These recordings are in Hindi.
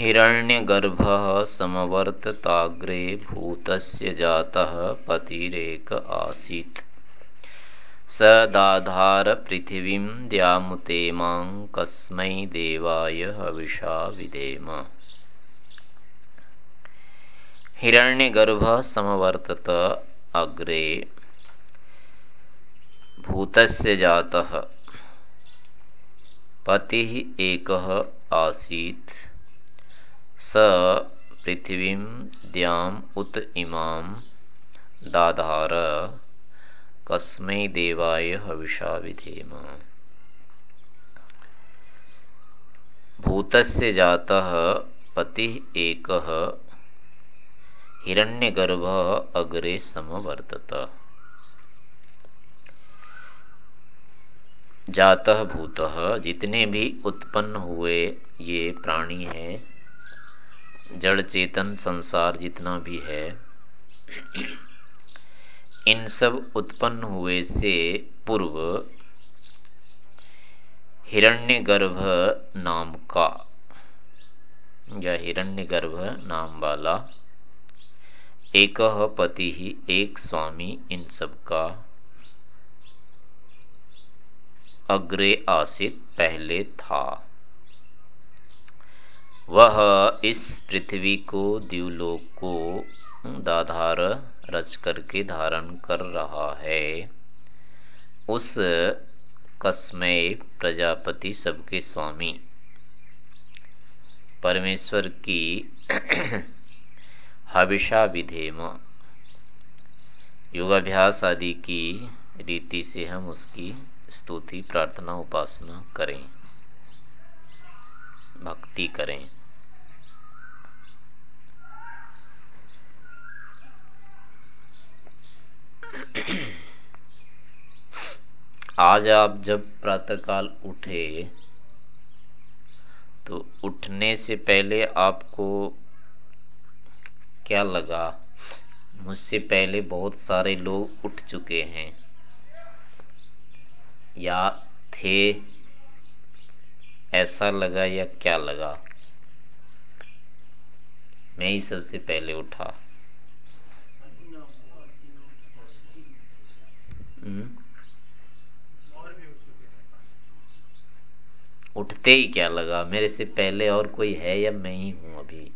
हिरण्यगर्भः समवर्तताग्रे भूतस्य जातः पतिरेक आसीत्। स दाधार पृथिवीं द्यामुते माँ कस्मै देवाय हविषा विधेम हिरण्यगर्भः समवर्तत अग्रे भूतस्य जातः पतिः एकः आसीत्। स पृथिवीं द्याम् उत इमां दाधार कस्मै देवाय हविषा विधेम। भूतस्य जातः पतिः एकः, हिरण्यगर्भः अग्रे समवर्तत। जातः भूतः, जितने भी उत्पन्न हुए ये प्राणी हैं जड़ चेतन संसार जितना भी है, इन सब उत्पन्न हुए से पूर्व हिरण्यगर्भ नाम का, या हिरण्यगर्भ नाम वाला एक पति ही एक स्वामी इन सब का अग्रे आसित पहले था। वह इस पृथ्वी को द्यूलोक को दाधार रच करके धारण कर रहा है। उस कसमय प्रजापति सबके स्वामी। परमेश्वर की हविषा विधेम। योगाभ्यास आदि की रीति से हम उसकी स्तुति, प्रार्थना, उपासना करें। भक्ति करें। आज आप जब प्रातःकाल उठे तो उठने से पहले आपको क्या लगा? मुझसे पहले बहुत सारे लोग उठ चुके हैं। या थे ऐसा लगा या क्या लगा? मैं ही सबसे पहले उठा। हम्म? उठते ही क्या लगा? मेरे से पहले और कोई है या मैं ही हूँ अभी?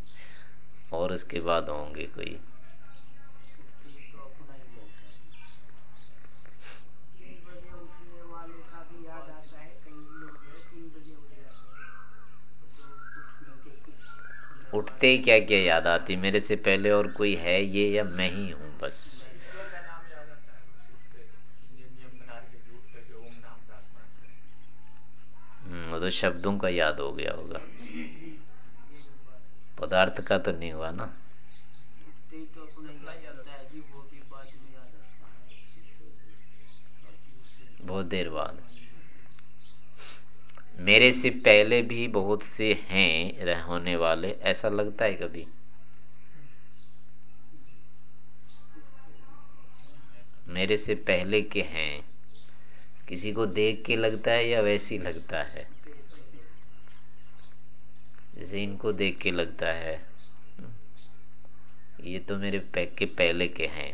और उसके बाद होंगे कोई। उठते क्या क्या याद आती मेरे से पहले और कोई है ये या मैं ही हूँ बस। हम्म, तो शब्दों का याद हो गया होगा। पदार्थ का तो नहीं हुआ ना। बहुत देर बाद। मेरे से पहले भी बहुत से हैं रह होने वाले, ऐसा लगता है कभी? मेरे से पहले के हैं। किसी को देख के लगता है या वैसे ही लगता है? जैसे इनको देख के लगता है। ये तो मेरे पैक के पहले के हैं।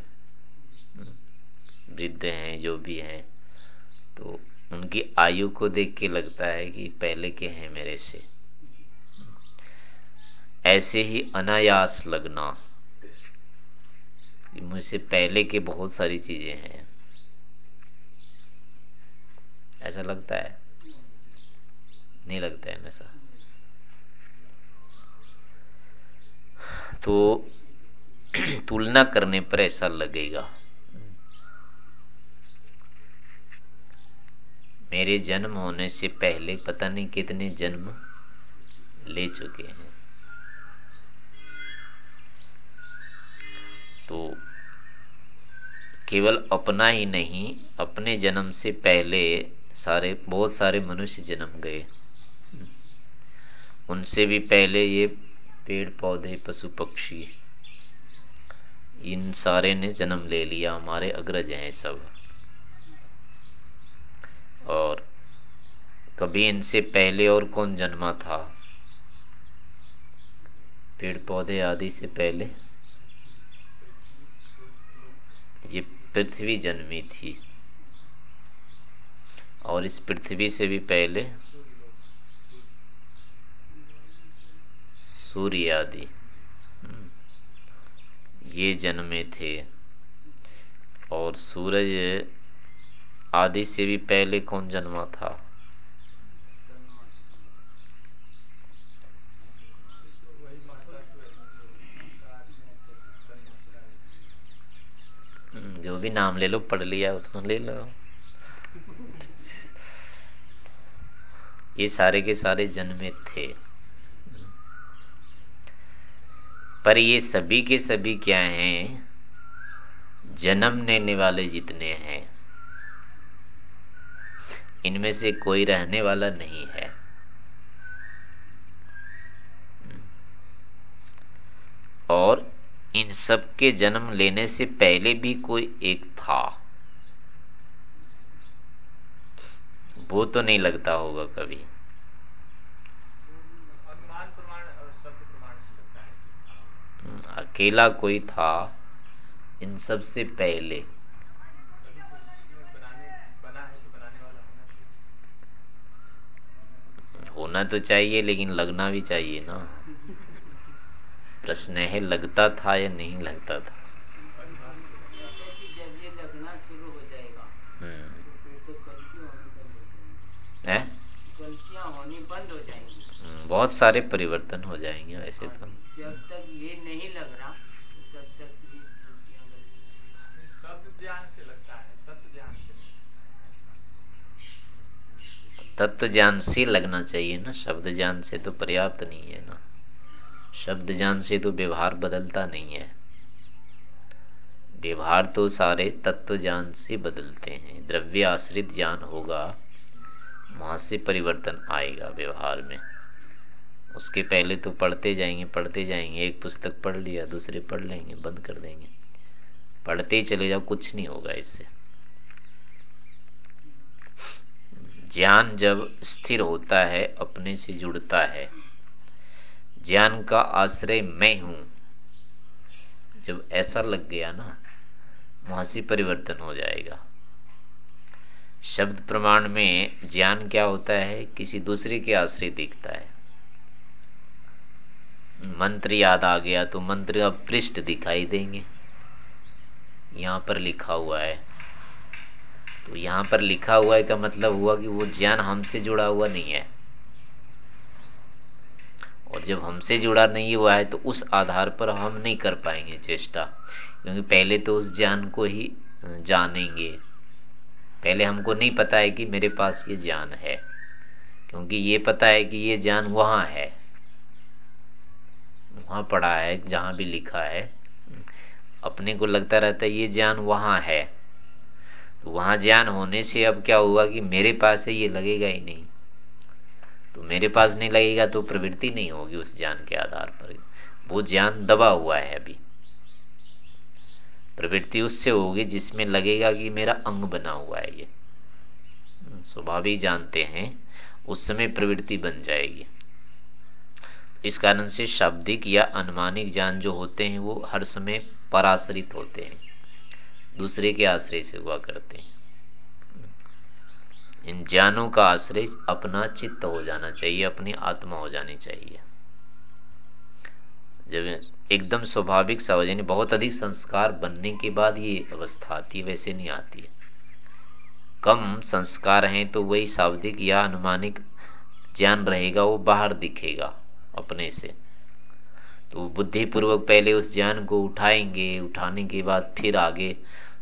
वृद्ध हैं, जो भी हैं तो उनकी आयु को देख के लगता है कि पहले के हैं मेरे से। ऐसे ही अनायास लगना। मुझसे पहले के बहुत सारी चीज़ें हैं। ऐसा लगता है? नहीं लगता है ऐसा तो तुलना करने पर ऐसा लगेगा। मेरे जन्म होने से पहले पता नहीं कितने जन्म ले चुके हैं। तो केवल अपना ही नहीं, अपने जन्म से पहले सारे, बहुत सारे मनुष्य जन्म गए। उनसे भी पहले ये पेड़ पौधे, पशु पक्षी, इन सारे ने जन्म ले लिया, हमारे अग्रज हैं सब। और कभी इनसे पहले और कौन जन्मा था? पेड़ पौधे आदि से पहले? ये पृथ्वी जन्मी थी। और इस पृथ्वी से भी पहले सूर्य आदि। हम्म, ये जन्मे थे। और सूरज आदि से भी पहले कौन जन्मा था? हम्म, जो भी नाम ले लो पढ़ लिया उतना ले लो। ये सारे के सारे जन्मे थे। पर ये सभी के सभी क्या हैं? जन्म लेने वाले जितने हैं। इनमें से कोई रहने वाला नहीं है। और इन सब के जन्म लेने से पहले भी कोई एक था। वो तो नहीं लगता होगा कभी। अकेला कोई था इन सबसे पहले। होना तो चाहिए लेकिन लगना भी चाहिए ना। प्रश्न है लगता था या नहीं लगता था? जब ये लगना शुरू हो जाएगा हम्म। हो? हम्म, बहुत सारे परिवर्तन हो जाएँगे वैसे तो। जब तक ये नहीं लग रहा तब तक गलतियाँ शब्द ज्ञान से लगता है तत्व ज्ञान से नहीं तत्व ज्ञान से लगना चाहिए ना। शब्द ज्ञान से तो पर्याप्त नहीं है ना। शब्द ज्ञान से तो व्यवहार बदलता नहीं है। व्यवहार तो सारे तत्व ज्ञान से बदलते हैं। द्रव्य आश्रित ज्ञान होगा, वहाँ से परिवर्तन आएगा व्यवहार में। उसके पहले तो पढ़ते जाएँगे पढ़ते जाएँगे। एक पुस्तक पढ़ लिया, दूसरे पढ़ लेंगे, बंद कर देंगे। पढ़ते ही चले जाओ, कुछ नहीं होगा इससे। ज्ञान जब स्थिर होता है, अपने से जुड़ता है। ज्ञान का आश्रय मैं हूँ। जब ऐसा लग गया ना, वहाँ से परिवर्तन हो जाएगा। शब्द प्रमाण में ज्ञान क्या होता है, किसी दूसरे के आश्रय दिखता है। मंत्र याद आ गया तो मंत्र अब पृष्ठ दिखाई देंगे। यहाँ पर लिखा हुआ है तो यहाँ पर लिखा हुआ है, का मतलब हुआ कि वो ज्ञान हमसे जुड़ा हुआ नहीं है। और जब हमसे जुड़ा नहीं हुआ है तो उस आधार पर हम नहीं कर पाएँगे चेष्टा, क्योंकि पहले तो उस ज्ञान को ही जानेंगे। पहले हमको नहीं पता है कि मेरे पास ये ज्ञान है, क्योंकि ये पता है कि ये ज्ञान वहाँ है। वहाँ पड़ा है, जहाँ भी लिखा है, अपने को लगता रहता है ये ज्ञान वहाँ है। तो वहाँ ज्ञान होने से अब क्या हुआ कि मेरे पास है, ये लगेगा ही नहीं। तो मेरे पास नहीं लगेगा तो प्रवृत्ति नहीं होगी उस ज्ञान के आधार पर। वो ज्ञान दबा हुआ है अभी। प्रवृत्ति उससे होगी जिसमें लगेगा कि मेरा अंग बना हुआ है ये। स्वभावी जानते हैं, उस समय प्रवृत्ति बन जाएगी। इस कारण से शाब्दिक या अनुमानिक ज्ञान जो होते हैं, वो हर समय पराश्रित होते हैं। दूसरे के आश्रय से हुआ करते हैं। इन ज्ञानों का आश्रय अपना चित्त हो जाना चाहिए, अपनी आत्मा हो जानी चाहिए। जब एकदम स्वाभाविक सा हो जाए बहुत अधिक संस्कार बनने के बाद ये अवस्था आती है, वैसे नहीं आती है। कम संस्कार हैं तो वही शाब्दिक या अनुमानिक ज्ञान रहेगा, वो बाहर दिखेगा अपने से। तो बुद्धिपूर्वक पहले उस ज्ञान को उठाएँगे, उठाने के बाद फिर आगे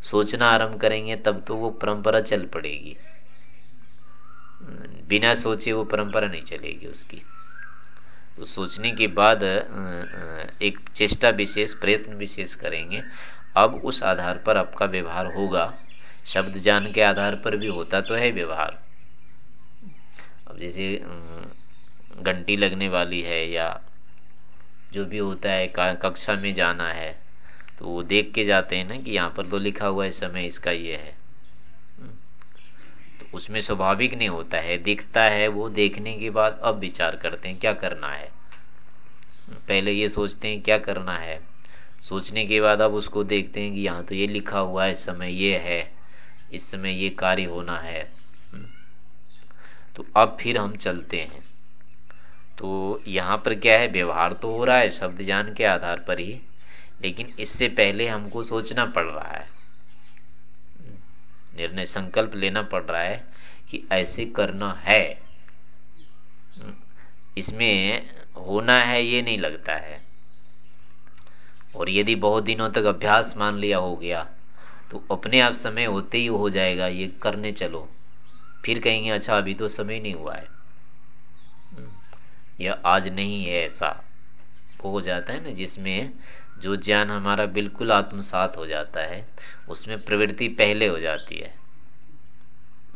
सोचना आरंभ करेंगे, तब तो वो परंपरा चल पड़ेगी। बिना सोचे वो परंपरा नहीं चलेगी उसकी। तो सोचने के बाद एक चेष्टा विशेष, प्रयत्न विशेष करेंगे। अब उस आधार पर आपका व्यवहार होगा। शब्द जान के आधार पर भी होता तो है व्यवहार। अब जैसे घंटी लगने वाली है या जो भी होता है कक्षा में जाना है तो वो देख के जाते हैं ना कि यहाँ पर तो लिखा हुआ है समय इसका ये है। तो उसमें स्वाभाविक नहीं होता है। दिखता है वो देखने के बाद अब विचार करते हैं, क्या करना है? पहले ये सोचते हैं, क्या करना है? सोचने के बाद अब उसको देखते हैं कि यहाँ तो ये लिखा हुआ है समय ये है, इस समय ये कार्य होना है। तो अब फिर हम चलते हैं। तो यहाँ पर क्या है, व्यवहार तो हो रहा है, शब्द ज्ञान के आधार पर ही। लेकिन इससे पहले हमको सोचना पड़ रहा है। निर्णय, संकल्प लेना पड़ रहा है कि ऐसे करना है। इसमें होना है, ये नहीं लगता है। और यदि बहुत दिनों तक अभ्यास मान लिया हो गया तो अपने आप समय होते ही हो जाएगा, ये करने चलो। फिर कहेंगे अच्छा अभी तो समय नहीं हुआ है। यह आज नहीं है ऐसा। हो जाता है ना, जिसमें जो ज्ञान हमारा बिल्कुल आत्मसात हो जाता है, उसमें प्रवृत्ति पहले हो जाती है।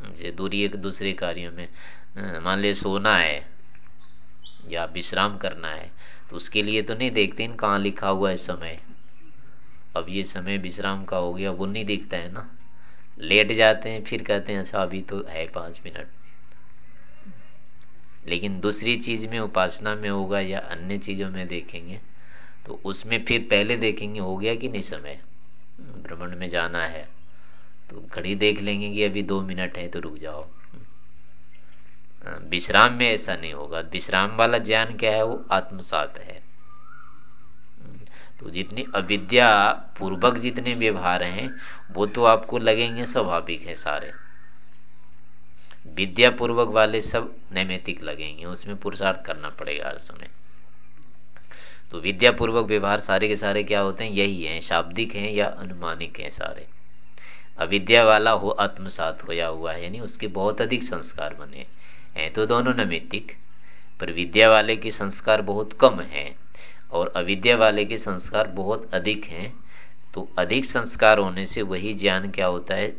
जैसे दूरी एक दूसरे कार्यों में मान लिया सोना है या विश्राम करना है तो उसके लिए तो नहीं देखते इन कहाँ लिखा हुआ है समय। अब ये समय विश्राम का हो गया, वो नहीं दिखता है ना। लेट जाते हैं, फिर कहते हैं अच्छा अभी तो है पाँच मिनट। लेकिन दूसरी चीज़ में, उपासना में होगा या अन्य चीज़ों में देखेंगे तो उसमें फिर पहले देखेंगे, हो गया कि नहीं समय? भ्रमण में जाना है। तो घड़ी देख लेंगे कि अभी दो मिनट है तो रुक जाओ। विश्राम में ऐसा नहीं होगा। विश्राम वाला ज्ञान क्या है? वो आत्मसात है। तो जितनी अविद्या पूर्वक जितने व्यवहार हैं, वो तो आपको लगेंगे स्वाभाविक है सारे। विद्या पूर्वक वाले सब नैमितिक लगेंगे। उसमें पुरुषार्थ करना पड़ेगा हर समय। तो विद्या पूर्वक व्यवहार सारे के सारे क्या होते हैं? यही है, शाब्दिक हैं या अनुमानिक हैं सारे। अविद्या वाला हो, आत्मसात होया हुआ है, यानी उसके बहुत अधिक संस्कार बने हैं। तो दोनों नैमितिक पर विद्या वाले के संस्कार बहुत कम हैं और अविद्या वाले के संस्कार बहुत अधिक हैं तो अधिक संस्कार होने से वही ज्ञान क्या होता है?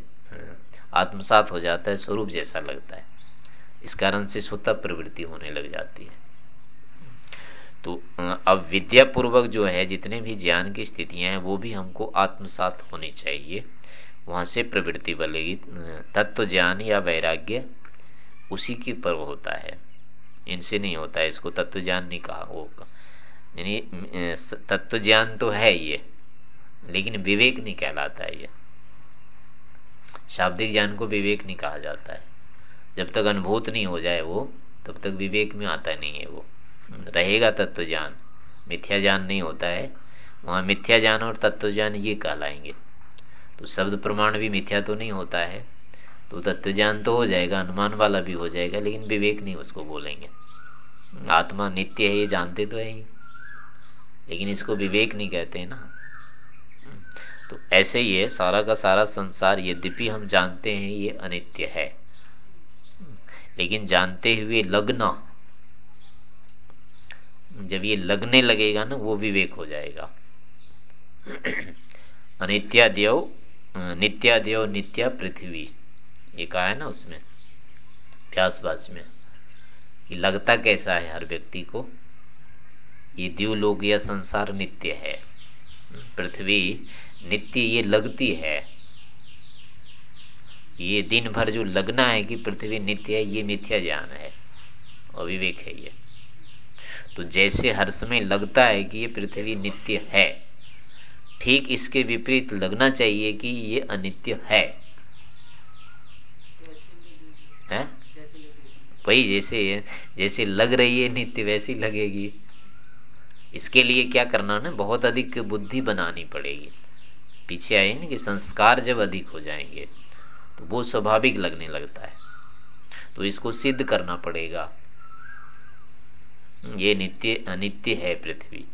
आत्मसात हो जाता है, स्वरूप जैसा लगता है। इस कारण से स्वतः प्रवृत्ति होने लग जाती है। तो अब विद्या पूर्वक जो है, जितने भी ज्ञान की स्थितियाँ हैं, वो भी हमको आत्मसात होनी चाहिए। वहाँ से प्रवृत्ति बनेगी तत्व ज्ञान या वैराग्य, उसी की पर्व होता है। इनसे नहीं होता है, इसको तत्व ज्ञान नहीं कहा होगा। यानी तत्व ज्ञान तो है ये लेकिन विवेक नहीं कहलाता है ये। शाब्दिक ज्ञान को विवेक नहीं कहा जाता है। जब तक अनुभूत नहीं हो जाए वो, तब तक विवेक में आता नहीं है वो। रहेगा तत्व ज्ञान मिथ्या ज्ञान नहीं होता है। वहाँ मिथ्या ज्ञान और तत्व ज्ञान ये कहलाएँगे। तो शब्द प्रमाण भी मिथ्या तो नहीं होता है। तो तत्व ज्ञान तो हो जाएगा, अनुमान वाला भी हो जाएगा, लेकिन विवेक नहीं उसको बोलेंगे। आत्मा नित्य है, ये जानते तो है। लेकिन इसको विवेक नहीं कहते हैं ना। तो ऐसे ही है, सारा का सारा संसार यद्यपि हम जानते हैं, ये अनित्य है। लेकिन जानते हुए लगना जब ये लगने लगेगा ना, वो विवेक हो जाएगा। अनित्यादेव नित्यादेव नित्या पृथ्वी। ये कहा है ना उसमें व्यासवास में, कि लगता कैसा है हर व्यक्ति को? ये द्यूलोक या संसार नित्य है। पृथ्वी नित्य ये लगती है। ये दिन भर जो लगना है कि पृथ्वी नित्य है, ये मिथ्या ज्ञान है, अविवेक है ये। तो जैसे हर समय लगता है कि ये पृथ्वी नित्य है, ठीक इसके विपरीत लगना चाहिए कि ये अनित्य है। वही जैसे जैसे लग रही है नित्य, वैसी लगेगी। इसके लिए क्या करना ना, बहुत अधिक बुद्धि बनानी पड़ेगी। पीछे आए ना कि संस्कार जब अधिक हो जाएँगे तो वो स्वाभाविक लगने लगता है। तो इसको सिद्ध करना पड़ेगा। ये नित्य अनित्य है पृथ्वी।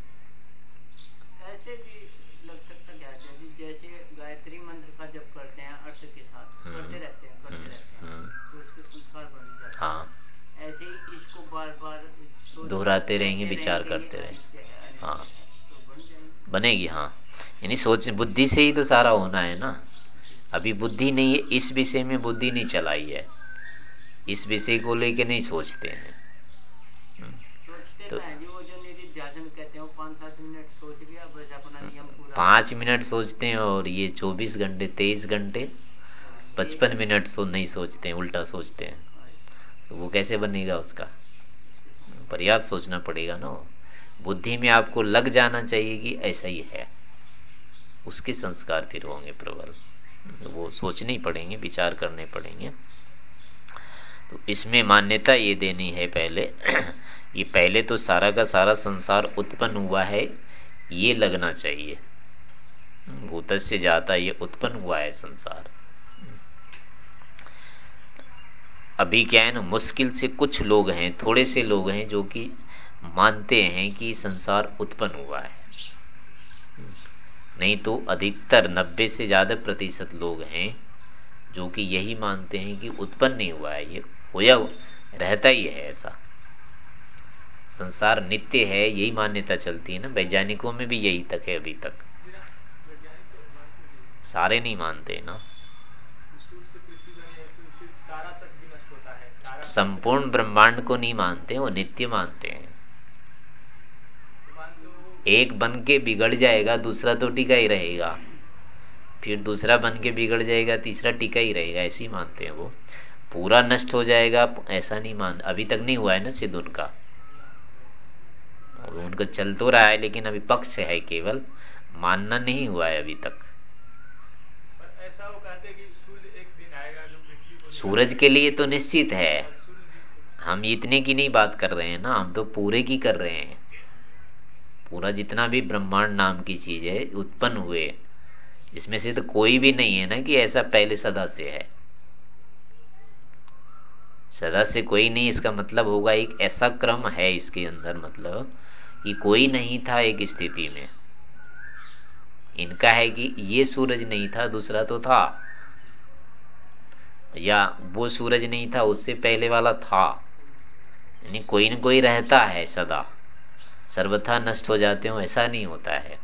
ऐसे भी लग सकता क्या जैसे गायत्री मंत्र का जब करते हैं अर्थ के साथ हम्म, करते रहते हैं करते हम्म, रहते हैं हम्म। तो उसके संस्कार बन जाते हैं। हाँ। ऐसे ही इसको बार बार दोहराते रहेंगे विचार करते रहेंगे हाँ तो बनेगी हाँ। यानी सोच बुद्धि से ही तो सारा होना है ना। अभी बुद्धि नहीं है इस विषय में बुद्धि नहीं चलाई है। इस विषय को लेके नहीं सोचते हैं। पाँच मिनट सोचते हैं और ये चौबीस घंटे, तेईस घंटे, पचपन मिनट सो नहीं सोचते हैं, उल्टा सोचते हैं। तो वो कैसे बनेगा उसका? पर्याप्त सोचना पड़ेगा ना। बुद्धि में आपको लग जाना चाहिए कि ऐसा ही है। उसके संस्कार फिर होंगे प्रबल। वो सोचने ही पड़ेंगे, विचार करने पड़ेंगे। तो इसमें मान्यता ये देनी है पहले। ये पहले तो सारा का सारा संसार उत्पन्न हुआ है, ये लगना चाहिए। भूत से जाता ये उत्पन्न हुआ है संसार। अभी क्या है ना, मुश्किल से कुछ लोग हैं, थोड़े से लोग हैं जो कि मानते हैं कि संसार उत्पन्न हुआ है। नहीं तो अधिकतर नब्बे से ज़्यादा प्रतिशत लोग हैं जो कि यही मानते हैं कि उत्पन्न नहीं हुआ है, ये होया रहता ही है ऐसा। संसार नित्य है, यही मान्यता चलती है ना, वैज्ञानिकों में भी यही तक है अभी तक। सारे नहीं मानते ना। संपूर्ण ब्रह्मांड को नहीं मानते, वो नित्य मानते हैं। एक बन के बिगड़ जाएगा, दूसरा तो टिका ही रहेगा। फिर दूसरा बन के बिगड़ जाएगा, तीसरा टिका ही रहेगा, ऐसे ही मानते हैं वो। पूरा नष्ट हो जाएगा, ऐसा नहीं मान, अभी तक नहीं हुआ है ना सिद्ध उनका। उनका चल तो रहा है, लेकिन अभी पक्ष है केवल। मानना नहीं हुआ है अभी तक ऐसा वो कहते कि सूर्य एक दिन आएगा जो सूरज के लिए तो निश्चित है। हम इतने की नहीं बात कर रहे हैं ना हम तो पूरे की कर रहे हैं। पूरा जितना भी ब्रह्मांड नाम की चीज़ है उत्पन्न हुए इसमें से तो कोई भी नहीं है ना कि ऐसा पहले सदा से है। सदा से कोई नहीं इसका मतलब होगा एक ऐसा क्रम है इसके अंदर मतलब कि कोई नहीं था एक स्थिति में। इनका है कि ये सूरज नहीं था, दूसरा तो था। या वो सूरज नहीं था, उससे पहले वाला था। यानी कोई न कोई रहता है सदा। सर्वथा नष्ट हो जाते हो, ऐसा नहीं होता है।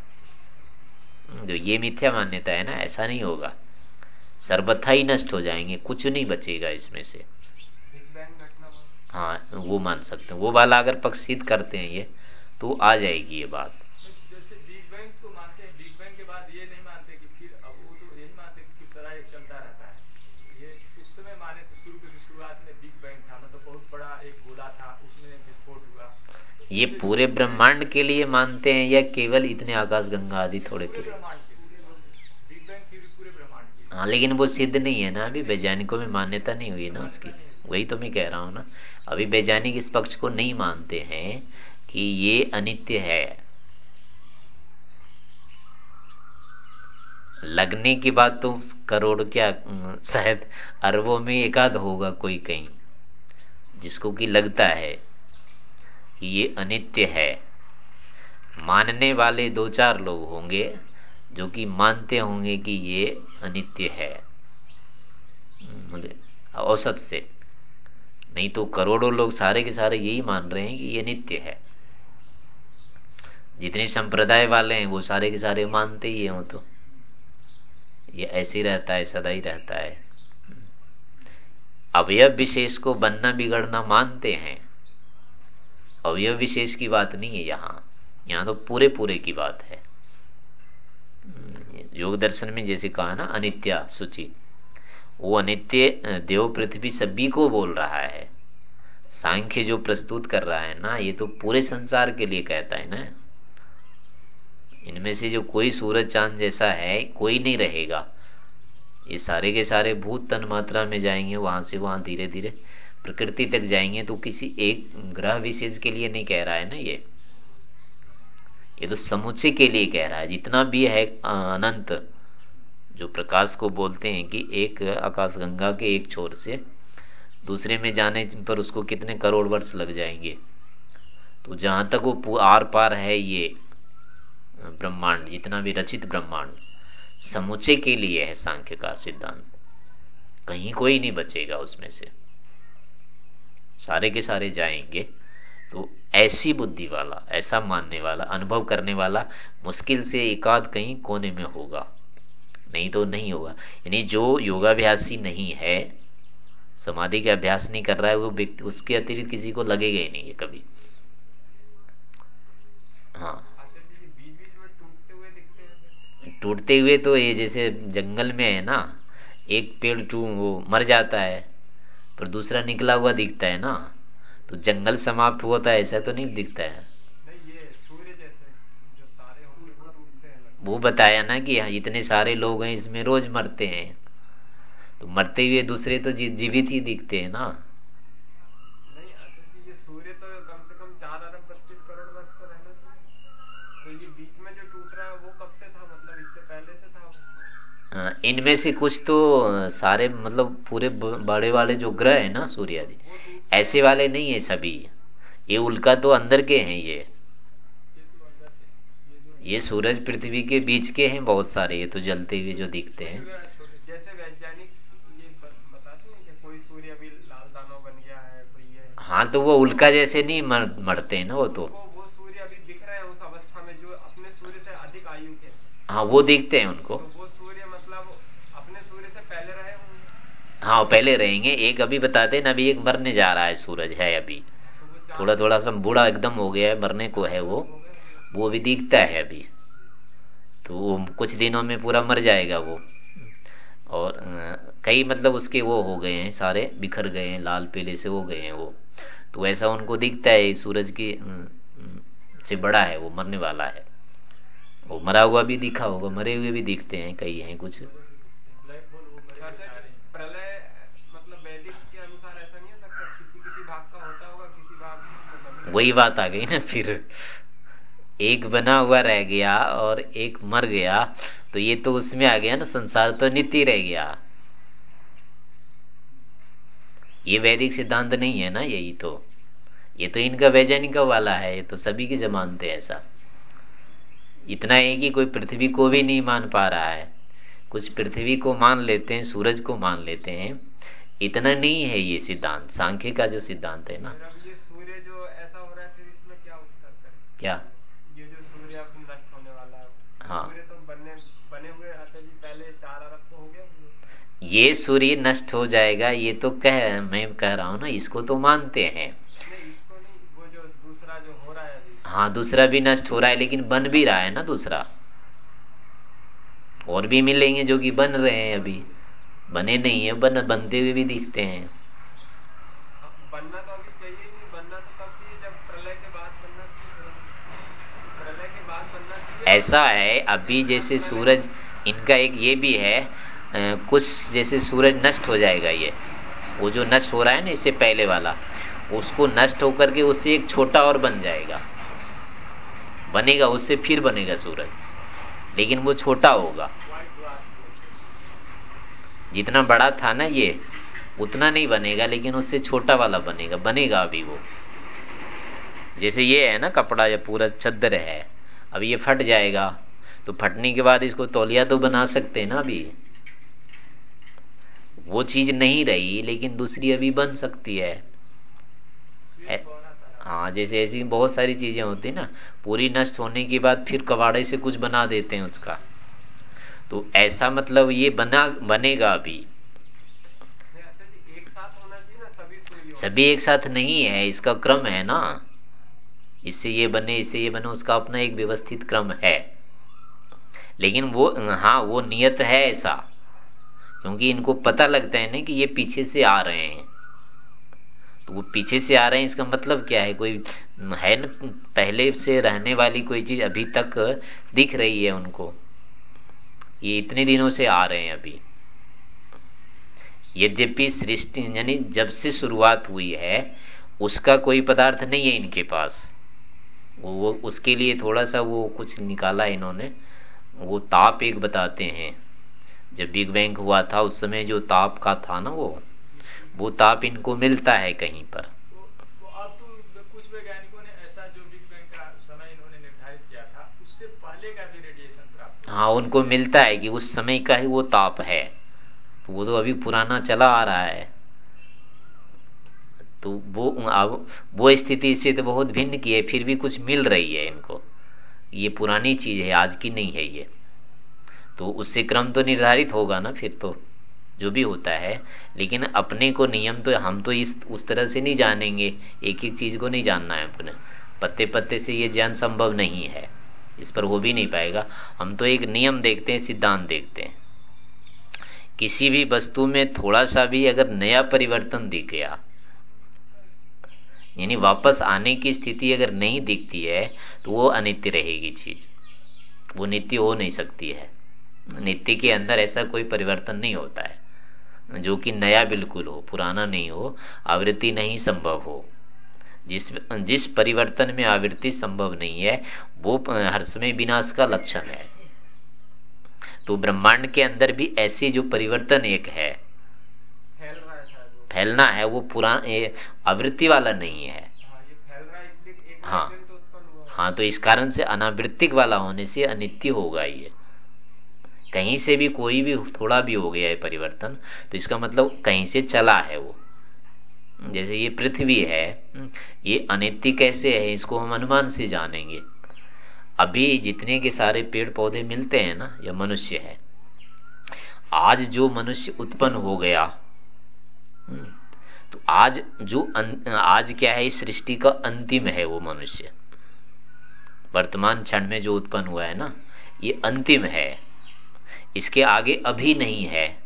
जो ये मिथ्या मान्यता है ना, ऐसा नहीं होगा। सर्वथा ही नष्ट हो जाएँगे, कुछ नहीं बचेगा इसमें से। हाँ वो मान सकते हैं। वो वाला अगर पक्ष सिद्ध करते हैं ये तो आ जाएगी ये बात जैसे बिग बैंग को मानते हैं बिग बैंग के बाद ये नहीं मानते कि फिर अब वो तो यही मानते कि फिर सदा चलता रहता है। ये उस समय माने थे शुरू के शुरुआत में बिग बैंग था मतलब बहुत बड़ा एक गोला था उसमें विस्फोट हुआ। ये पूरे ब्रह्मांड के लिए मानते हैं या केवल इतने आकाश गंगा आदि थोड़े के लिए? हाँ। लेकिन वो सिद्ध नहीं है ना अभी वैज्ञानिकों में मान्यता नहीं हुई ना उसकी। वही तो मैं कह रहा हूँ ना अभी वैज्ञानिक इस पक्ष को नहीं मानते हैं कि ये अनित्य है। लगने की बात तो करोड़ क्या शायद अरबों में एकाध होगा कोई कहीं। जिसको कि लगता है कि ये अनित्य है। मानने वाले दो चार लोग होंगे, जो कि मानते होंगे कि ये अनित्य है। औसत से। नहीं तो करोड़ों लोग सारे के सारे यही मान रहे हैं कि ये नित्य है। जितने संप्रदाय वाले हैं, वो सारे के सारे मानते ही हैं तो। ये ऐसे रहता है, सदा ही रहता है। अवयव विशेष को बनना बिगड़ना मानते हैं। अवयव विशेष की बात नहीं है यहाँ। यहाँ तो पूरे पूरे की बात है। योग दर्शन में जैसे कहा ना, अनित्या सूची, वो अनित्य, देव पृथ्वी सभी को बोल रहा है। सांख्य जो प्रस्तुत कर रहा है ना, ये तो पूरे संसार के लिए कहता है ना। इनमें से जो कोई सूरज चाँद जैसा है, कोई नहीं रहेगा। ये सारे के सारे भूत तन मात्रा में जाएँगे, वहाँ से वहाँ धीरे धीरे प्रकृति तक जाएँगे। तो किसी एक ग्रह विशेष के लिए नहीं कह रहा है ना ये? ये तो समुचे के लिए कह रहा है। जितना भी है, अनंत, जो प्रकाश को बोलते हैं कि एक आकाश गंगा के एक छोर से दूसरे में जाने पर उसको कितने करोड़ वर्ष लग जाएँगे? तो जहाँ तक वो आर पार है ये ब्रह्मांड जितना भी रचित ब्रह्मांड समुचे के लिए है सांख्य का सिद्धांत। कहीं कोई नहीं बचेगा उसमें से। सारे के सारे जाएँगे तो ऐसी बुद्धि वाला, ऐसा मानने वाला, अनुभव करने वाला, मुश्किल से एकाध कहीं कोने में होगा। नहीं तो नहीं होगा। यानी जो योगाभ्यासी नहीं है, समाधि का अभ्यास नहीं कर रहा है, वो व्यक्ति, उसके अतिरिक्त किसी को लगेगा ही नहीं है कभी। हाँ। टूटते हुए तो ये जैसे जंगल में है ना एक पेड़ वो मर जाता है पर दूसरा निकला हुआ दिखता है ना तो जंगल समाप्त होता है ऐसा तो नहीं दिखता है? वो बताया ना कि इतने सारे लोग हैं इसमें रोज मरते हैं। तो मरते हुए दूसरे तो जीवित ही दिखते हैं ना। इनमें से कुछ तो सारे मतलब पूरे बड़े वाले जो ग्रह है ना सूर्य आदि ऐसे वाले नहीं है सभी। ये उल्का तो अंदर के हैं ये। ये सूरज पृथ्वी के बीच के हैं बहुत सारे ये तो जलते हुए जो दिखते हैं। हैं है हाँ। तो वो उल्का जैसे नहीं मर, मरते हैं ना वो तो। हैं हाँ वो दिखते हैं उनको तो वो सूर्य मतलब अपने सूर्य से पहले रहे होंगे हाँ पहले रहेंगे। एक अभी बताते हैं अभी एक मरने जा रहा है सूरज, है अभी। थोड़ा थोड़ा सा बूढ़ा एकदम हो गया है, मरने को है वो। वो भी दिखता है अभी। तो कुछ दिनों में पूरा मर जाएगा वो। और कई मतलब उसके वो हो गए हैं, सारे बिखर गए हैं, लाल पीले से हो गए हैं वो। तो ऐसा उनको दिखता है सूरज के से बड़ा है, वो मरने वाला है। वो मरा हुआ भी दिखा होगा, मरे हुए भी दिखते हैं, कई हैं कुछ प्रलय मतलब वैदिक के अनुसार ऐसा नहीं हो सकता किसी किसी भाग का होता होगा किसी भाग वही बात आ गई ना फिर। एक बना हुआ रह गया और एक मर गया तो ये तो उसमें आ गया ना, संसार तो नित्य रह गया। ये वैदिक सिद्धांत नहीं है ना, यही तो। ये तो इनका वैज्ञानिक वाला है, ये तो सभी के जमानते ऐसा। इतना है कि कोई पृथ्वी को भी नहीं मान पा रहा है। कुछ पृथ्वी को मान लेते हैं, सूरज को मान लेते हैं। इतना नहीं है ये सिद्धांत, सांख्य का जो सिद्धांत है ना ये सूर्य जो ऐसा हो रहा है फिर इसमें क्या उत्तर करें क्या? ये जो सूर्य अब नष्ट होने वाला है हाँ। तो बनने बने हुए जी पहले चार अरब तो हो गया ये सूर्य नष्ट हो जाएगा ये तो कह मैं कह रहा हूँ ना इसको तो मानते हैं। हो है हाँ दूसरा भी नष्ट हो रहा है लेकिन बन भी रहा है ना दूसरा। और भी मिलेंगे जो कि बन रहे हैं अभी। बने नहीं है बन बनते हुए भी दिखते हैं। बनना तो अभी चाहिए नहीं बनना तो तब चाहिए जब प्रलय के बाद बनना चाहिए प्रलय के बाद बनना चाहिए ऐसा है, अभी जैसे सूरज, इनका एक ये भी है कुछ जैसे सूरज नष्ट हो जाएगा ये। वो जो नष्ट हो रहा है ना इससे पहले वाला, उसको नष्ट होकर के उससे एक छोटा और बन जाएगा। बनेगा, उससे फिर बनेगा सूरज। लेकिन वो छोटा होगा। जितना बड़ा था ना ये, उतना नहीं बनेगा, लेकिन उससे छोटा वाला बनेगा। बनेगा अभी वो। जैसे ये है ना कपड़ा, या पूरा चद्दर है। अभी ये फट जाएगा। तो फटने के बाद इसको तौलिया तो बना सकते हैं ना अभी। वो चीज़ नहीं रही लेकिन दूसरी अभी बन सकती है। हाँ जैसे ऐसी बहुत सारी चीज़ें होती ना पूरी नष्ट होने के बाद फिर कबाड़े से कुछ बना देते हैं उसका। तो ऐसा मतलब ये बना बनेगा अभी। सभी सभी एक साथ नहीं है इसका क्रम है ना। इससे ये बने, इससे ये बने, उसका अपना एक व्यवस्थित क्रम है। लेकिन वो हाँ वो नियत है ऐसा, क्योंकि इनको पता लगता है ना कि ये पीछे से आ रहे हैं। तो वो पीछे से आ रहे हैं, इसका मतलब क्या है? कोई है न, पहले से रहने वाली कोई चीज़ अभी तक दिख रही है उनको। ये इतने दिनों से आ रहे हैं अभी। यद्यपि सृष्टि, यानी जब से शुरुआत हुई है, उसका कोई पदार्थ नहीं है इनके पास। वो, उसके लिए थोड़ा सा वो कुछ निकाला इन्होंने। वो ताप एक बताते हैं। जब बिग बैंग हुआ था उस समय जो ताप का था ना वो वो ताप इनको मिलता है कहीं पर। तो, तो हाँ उनको मिलता है कि उस समय का ही वो ताप है। तो वो तो अभी पुराना चला आ रहा है। तो वो, अब वो स्थिति इससे तो बहुत भिन्न की है, फिर भी कुछ मिल रही है इनको। ये पुरानी चीज़ है, आज की नहीं है ये। तो उससे क्रम तो निर्धारित होगा ना फिर तो जो भी होता है। लेकिन अपने को नियम तो हम तो इस, उस तरह से नहीं जानेंगे एक एक चीज़ को नहीं जानना है अपने। पत्ते पत्ते से ये ज्ञान संभव नहीं है, इस पर हो भी नहीं पाएगा। हम तो एक नियम देखते हैं, सिद्धांत देखते हैं। किसी भी वस्तु में थोड़ा सा भी अगर नया परिवर्तन दिख गया यानी वापस आने की स्थिति अगर नहीं दिखती है तो वो अनित्य रहेगी चीज़। वो नित्य हो नहीं सकती है। नित्य के अंदर ऐसा कोई परिवर्तन नहीं होता है। जो कि नया बिल्कुल हो, पुराना नहीं हो, आवृत्ति नहीं संभव हो। जिस जिस परिवर्तन में आवृत्ति संभव नहीं है, वो, हर समय विनाश का लक्षण है। तो ब्रह्मांड के अंदर भी ऐसे जो परिवर्तन एक है फैलना है वो पुराना आवृत्ति वाला नहीं है। हाँ तो, हाँ तो इस कारण से अनावृत्तिक वाला होने से अनित्य होगा ये। कहीं से भी कोई भी थोड़ा भी हो गया है परिवर्तन तो इसका मतलब कहीं से चला है वो। जैसे ये पृथ्वी है ये अनित्य कैसे है इसको हम अनुमान से जानेंगे। अभी जितने के सारे पेड़ पौधे मिलते हैं ना यह मनुष्य है। आज जो मनुष्य उत्पन्न हो गया तो आज जो आज क्या है, इस सृष्टि का अंतिम है वो मनुष्य। वर्तमान क्षण में जो उत्पन्न हुआ है ना, ये अंतिम है। इसके आगे अभी नहीं है।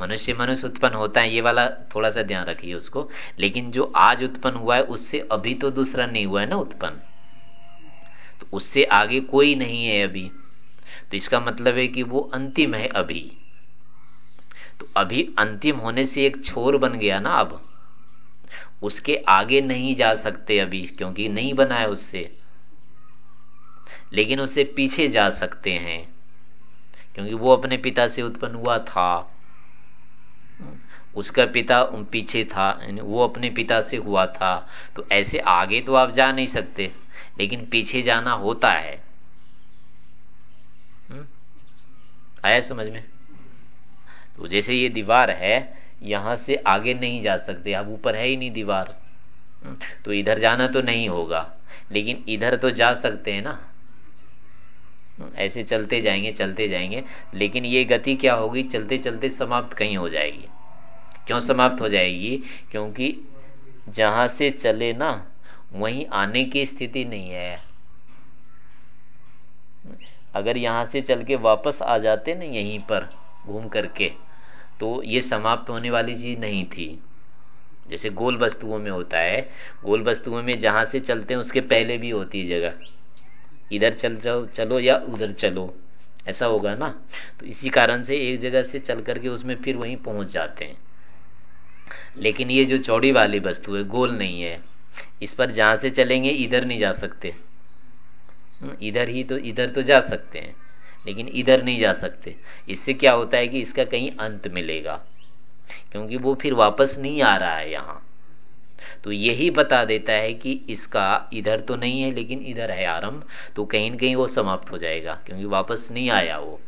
मनुष्य मनुष्य उत्पन्न होता है, ये वाला थोड़ा सा ध्यान रखिए उसको। लेकिन जो आज उत्पन्न हुआ है, उससे अभी तो दूसरा नहीं हुआ है ना उत्पन्न। तो उससे आगे कोई नहीं है अभी। तो इसका मतलब है कि वो अंतिम है अभी। तो अभी अंतिम होने से एक छोर बन गया ना अब। उसके आगे नहीं जा सकते अभी, क्योंकि नहीं बना है उससे। लेकिन उससे पीछे जा सकते हैं, क्योंकि वो अपने पिता से उत्पन्न हुआ था। उसका पिता पीछे था वो अपने पिता से हुआ था। तो ऐसे आगे तो आप जा नहीं सकते, लेकिन पीछे जाना होता है। आया समझ में? तो जैसे ये दीवार है, यहाँ से आगे नहीं जा सकते, अब ऊपर है ही नहीं दीवार। तो इधर जाना तो नहीं होगा, लेकिन इधर तो जा सकते हैं ना। ऐसे चलते जाएँगे चलते जाएँगे, लेकिन ये गति क्या होगी? चलते चलते समाप्त कहीं हो जाएगी। क्यों समाप्त हो जाएगी? क्योंकि जहाँ से चले ना, वहीं आने की स्थिति नहीं है। अगर यहाँ से चल के वापस आ जाते ना, यहीं पर, घूम करके तो ये समाप्त होने वाली चीज़ नहीं थी। जैसे गोल वस्तुओं में होता है गोल वस्तुओं में जहाँ से चलते हैं उसके पहले भी होती है जगह। इधर चल जाओ चलो या उधर चलो ऐसा होगा ना? तो इसी कारण से एक जगह से चल करके उसमें फिर वहीं पहुँच जाते हैं। लेकिन ये जो चौड़ी वाली वस्तु है गोल नहीं है। इस पर जहाँ से चलेंगे इधर नहीं जा सकते। हम्म, इधर ही तो इधर तो जा सकते हैं। लेकिन इधर नहीं जा सकते। इससे क्या होता है कि इसका कहीं अंत मिलेगा, क्योंकि वो फिर वापस नहीं आ रहा है यहाँ। तो यही बता देता है कि इसका इधर तो नहीं है, लेकिन इधर है आरंभ तो कहीं न कहीं वो समाप्त हो जाएगा, क्योंकि वापस नहीं आया वो।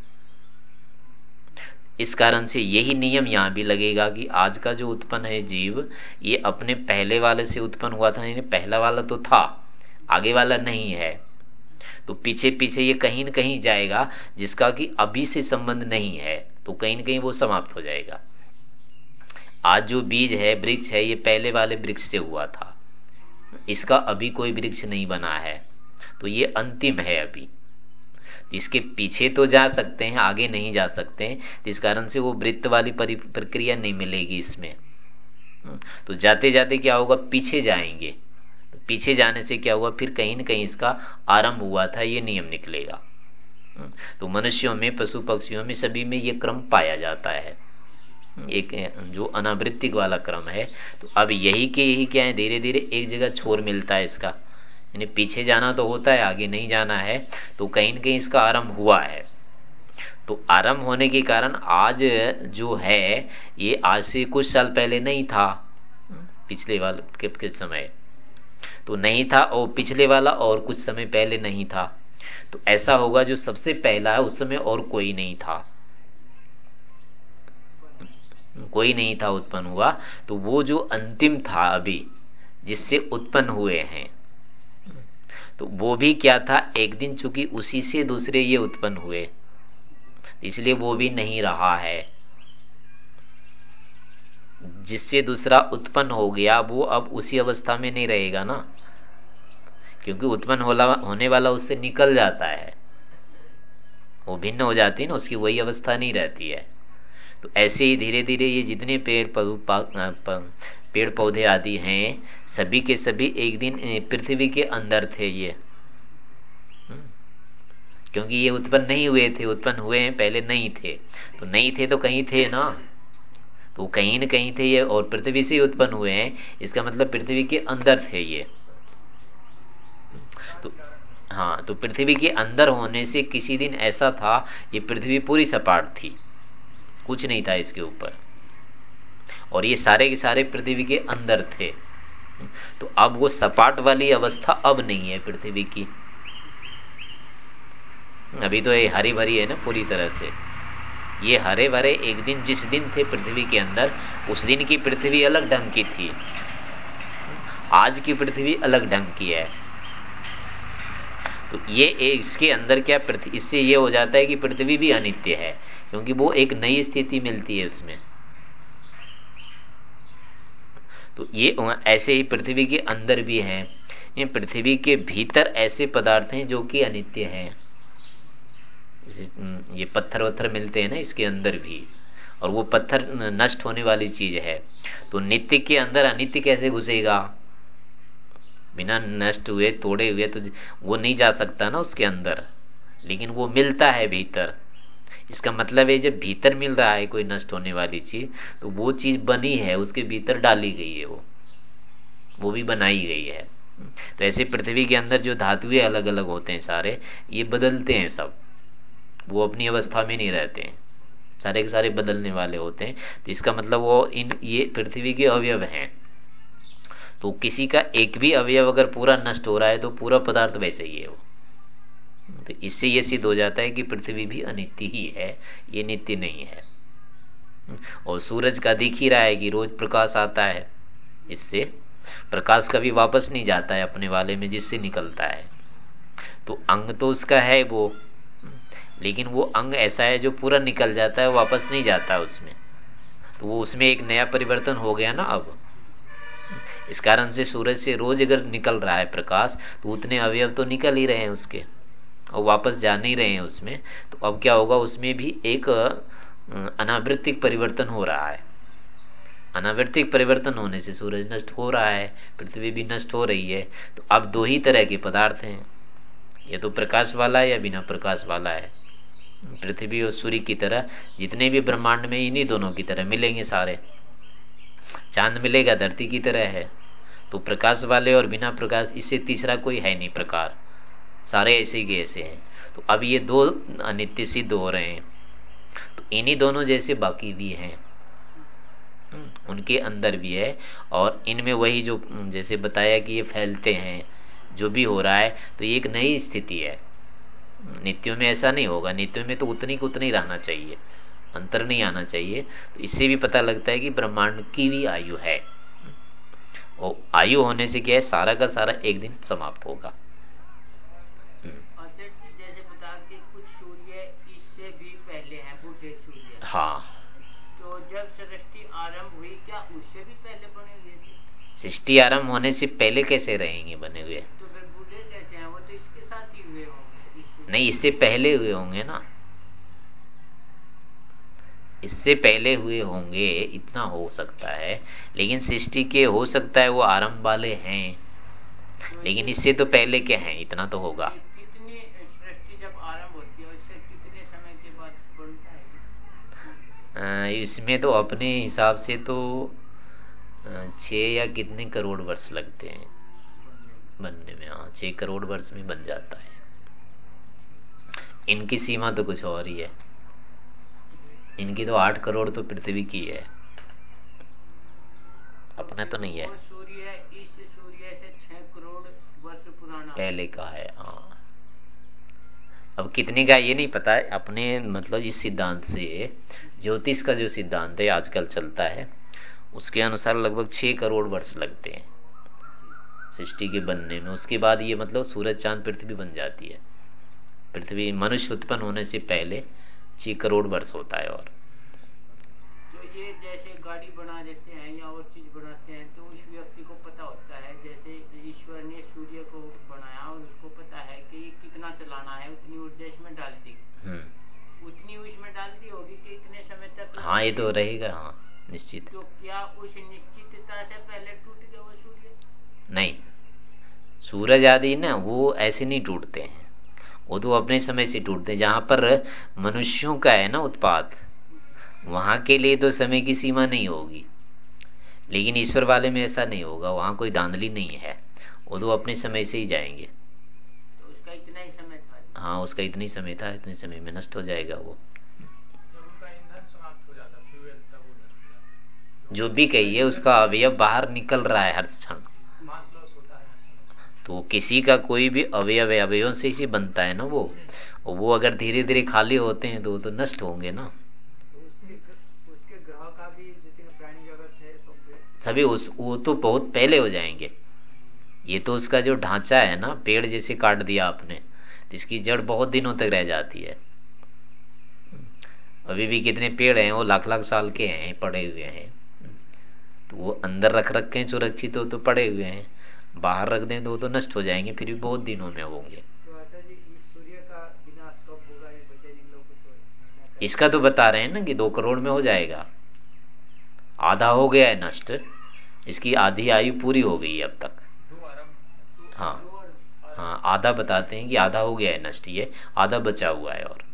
इस कारण से यही नियम यहाँ भी लगेगा कि आज का जो उत्पन्न है जीव, ये अपने पहले वाले से उत्पन्न हुआ था नहीं पहला वाला तो था, आगे वाला नहीं है। तो पीछे पीछे ये कहीं न कहीं जाएगा जिसका कि अभी से संबंध नहीं है तो कहीं न कहीं वो समाप्त हो जाएगा। आज जो बीज है वृक्ष है ये पहले वाले वृक्ष से हुआ था। इसका अभी कोई वृक्ष नहीं बना है तो ये अंतिम है अभी। इसके पीछे तो जा सकते हैं आगे नहीं जा सकते हैं इस कारण से वो वृत्त वाली प्रक्रिया नहीं मिलेगी इसमें। हम्म, तो जाते जाते क्या होगा पीछे जाएँगे। पीछे जाने से क्या हुआ? फिर कहीं ना कहीं इसका आरंभ हुआ था ये नियम निकलेगा। हम्म, तो मनुष्यों में पशु पक्षियों में सभी में ये क्रम पाया जाता है। एक जो अनावृत्तिक वाला क्रम है तो अब यही के यही क्या है? धीरे धीरे एक जगह छोर मिलता है इसका। यानी पीछे जाना तो होता है आगे नहीं जाना है तो कहीं ना कहीं इसका आरंभ हुआ है। तो आरंभ होने के कारण आज जो है ये आज से कुछ साल पहले नहीं था। पिछले वाले के, के समय? तो नहीं था और पिछले वाला और कुछ समय पहले नहीं था। तो ऐसा होगा जो सबसे पहला है, उस समय और कोई नहीं था। कोई नहीं था, उत्पन्न हुआ। तो वो जो अंतिम था अभी, जिससे उत्पन्न हुए हैं तो वो भी क्या था? एक दिन चूँकि उसी से दूसरे ये उत्पन्न हुए। इसलिए वो भी नहीं रहा है। जिससे दूसरा उत्पन्न हो गया, वो अब उसी अवस्था में नहीं रहेगा ना? क्योंकि उत्पन्न होने वाला उससे निकल जाता है। वो भिन्न हो जाती है ना, उसकी वही अवस्था नहीं रहती है। तो ऐसे ही धीरे धीरे ये जितने पेड़ पेड़ पौधे आदि हैं, सभी के सभी एक दिन पृथ्वी के अंदर थे ये। हम्म। क्योंकि ये उत्पन्न नहीं हुए थे, उत्पन्न हुए हैं, पहले नहीं थे। तो नहीं थे तो कहीं थे ना? तो कहीं न कहीं थे ये और पृथ्वी से उत्पन्न हुए हैं। इसका मतलब पृथ्वी के अंदर थे ये। तो हाँ तो पृथ्वी के अंदर होने से किसी दिन ऐसा था, ये पृथ्वी पूरी सपाट थी। कुछ नहीं था इसके ऊपर। और ये सारे के सारे पृथ्वी के अंदर थे। तो अब वो सपाट वाली अवस्था अब नहीं है पृथ्वी की। अभी तो ये हरी भरी है ना पूरी तरह से। ये हरे भरे एक दिन जिस दिन थे पृथ्वी के अंदर, उस दिन की पृथ्वी अलग ढंग की थी। आज की पृथ्वी अलग ढंग की है। तो ये इसके अंदर क्या इससे ये हो जाता है कि पृथ्वी भी अनित्य है, क्योंकि वो एक नई स्थिति मिलती है उसमें। तो ये ऐसे ही पृथ्वी के अंदर भी हैं। पृथ्वी के भीतर ऐसे पदार्थ हैं जो कि अनित्य हैं। ये पत्थर वत्थर मिलते हैं ना इसके अंदर भी। और वो पत्थर नष्ट होने वाली चीज़ है। तो नित्य के अंदर अनित्य कैसे घुसेगा? बिना नष्ट हुए, तोड़े हुए तो वो नहीं जा सकता ना उसके अंदर। लेकिन वो मिलता है भीतर। इसका मतलब है जब भीतर मिल रहा है कोई नष्ट होने वाली चीज़ तो वो चीज़ बनी है, उसके भीतर डाली गई है वो। वो भी बनाई गई है। तो ऐसे पृथ्वी के अंदर जो धातुएँ अलग अलग होते हैं सारे, ये बदलते हैं सब। वो अपनी अवस्था में नहीं रहते सारे के सारे बदलने वाले होते हैं। तो इसका मतलब वो इन, ये पृथ्वी के अवयव हैं। तो किसी का एक भी अवयव अगर पूरा नष्ट हो रहा है तो पूरा पदार्थ वैसे ही है वो। तो इससे ये सिद्ध हो जाता है कि पृथ्वी भी अनित्य ही है, ये नित्य नहीं है। और सूरज का दिख ही रहा है कि रोज प्रकाश आता है। इससे प्रकाश कभी वापस नहीं जाता है अपने वाले में, जिससे निकलता है। तो अंग तो उसका है वो लेकिन वो अंग ऐसा है जो पूरा निकल जाता है, वापस नहीं जाता उसमें। तो वो उसमें एक नया परिवर्तन हो गया ना अब। इस कारण से सूरज से रोज अगर निकल रहा है प्रकाश तो उतने अवयव तो निकल ही रहे हैं उसके, और वापस जा नहीं रहे हैं उसमें। तो अब क्या होगा, उसमें भी एक अनावृत्तिक परिवर्तन हो रहा है। अनावृत्तिक परिवर्तन होने से सूरज नष्ट हो रहा है, पृथ्वी भी नष्ट हो रही है। तो अब दो ही तरह के पदार्थ हैं। ये तो प्रकाश वाला है या बिना प्रकाश वाला है? पृथ्वी और सूर्य की तरह, जितने भी ब्रह्मांड में इन्हीं दोनों की तरह मिलेंगे सारे। चाँद मिलेगा, धरती की तरह है। तो प्रकाश वाले और बिना प्रकाश, इससे तीसरा कोई है नहीं प्रकार। सारे ऐसे ही ऐसे हैं। तो अब ये दो अनित्य सिद्ध हो रहे हैं। तो इन्हीं दोनों जैसे बाकी भी हैं। उनके अंदर भी है और इनमें वही जो, जैसे बताया कि ये फैलते हैं, जो भी हो रहा है तो ये एक नई स्थिति है। नित्यों में ऐसा नहीं होगा नित्यों में तो उतनी को उतनी रहना चाहिए अंतर नहीं आना चाहिए। तो इससे भी पता लगता है कि ब्रह्मांड की भी आयु है। और आयु होने से क्या है? सारा का सारा एक दिन समाप्त होगा। हाँ तो जब सृष्टि आरंभ हुई क्या उससे भी पहले बने हुए सृष्टि आरंभ होने से पहले कैसे रहेंगे बने हुए तो फिर बूढ़े कैसे हैं वो तो इसके साथ ही हुए होंगे नहीं इससे पहले हुए होंगे ना। इससे पहले हुए होंगे इतना हो सकता है। लेकिन सृष्टि के हो सकता है वो आरंभ वाले हैं। लेकिन इससे तो पहले क्या है इतना तो होगा। के इसमें तो अपने हिसाब से तो छ या कितने करोड़ वर्ष लगते हैं। बनने में हाँ छह करोड़ वर्ष में बन जाता है। इनकी सीमा तो कुछ और ही है। इनकी तो आठ करोड़ तो पृथ्वी की है। अपने तो नहीं है। सूर्य इस सूर्य से छह करोड़ वर्ष पुराना। पहले का है हाँ। अब कितने का ये नहीं पता है। अपने मतलब इस सिद्धांत से ज्योतिष का जो सिद्धांत है आजकल चलता है उसके अनुसार लगभग छह करोड़ वर्ष लगते हैं। सृष्टि के बनने में। उसके बाद ये मतलब सूरज चाँद पृथ्वी बन जाती है। पृथ्वी मनुष्य उत्पन्न होने से पहले छह करोड़ वर्ष होता है और। तो ये जैसे गाड़ी बना देते हैं या और चीज़ बनाते हैं तो उस व्यक्ति को पता होता है जैसे ईश्वर ने सूर्य को बनाया और उसको पता है कि कितना चलाना है उतनी ऊर्जा इसमें डाल दी। हम्म। उतनी उसमें डाल दी होगी कि इतने समय तक हाँ ये तो रहेगा हाँ निश्चित। तो क्या उस निश्चितता से पहले टूट गया वो सूर्य? नहीं सूरज आदि ना वो ऐसे नहीं टूटते हैं। वो तो अपने समय से टूटते जहाँ पर मनुष्यों का है ना उत्पाद वहाँ के लिए तो समय की सीमा नहीं होगी। लेकिन ईश्वर वाले में ऐसा नहीं होगा वहाँ कोई धांधली नहीं है। वो तो अपने समय से ही जाएँगे। तो उसका इतना ही समय था हाँ उसका इतनी समय था इतने समय में नष्ट हो जाएगा वो। जो भी कहिए उसका अवयव बाहर निकल रहा है हर क्षण। तो किसी का कोई भी अवयव अवयव से ही बनता है ना वो। और वो अगर धीरे धीरे खाली होते हैं तो वो तो नष्ट होंगे ना। सभी उस वो तो बहुत पहले हो जाएँगे। ये तो उसका जो ढांचा है ना पेड़ जैसे काट दिया आपने इसकी जड़ बहुत दिनों तक रह जाती है। अभी भी कितने पेड़ हैं वो लाख लाख साल के हैं पड़े हुए हैं। तो वो अंदर रख रखे हैं सुरक्षित हो तो पड़े हुए हैं। बाहर रख दें तो वो तो नष्ट हो जाएँगे, फिर भी बहुत दिनों में होंगे। इसका तो बता रहे हैं ना कि दो करोड़ में हो जाएगा। आधा हो गया है नष्ट, इसकी आधी आयु पूरी हो गई है अब तक। हाँ हाँ आधा बताते हैं कि आधा हो गया है नष्ट ये, आधा बचा हुआ है और।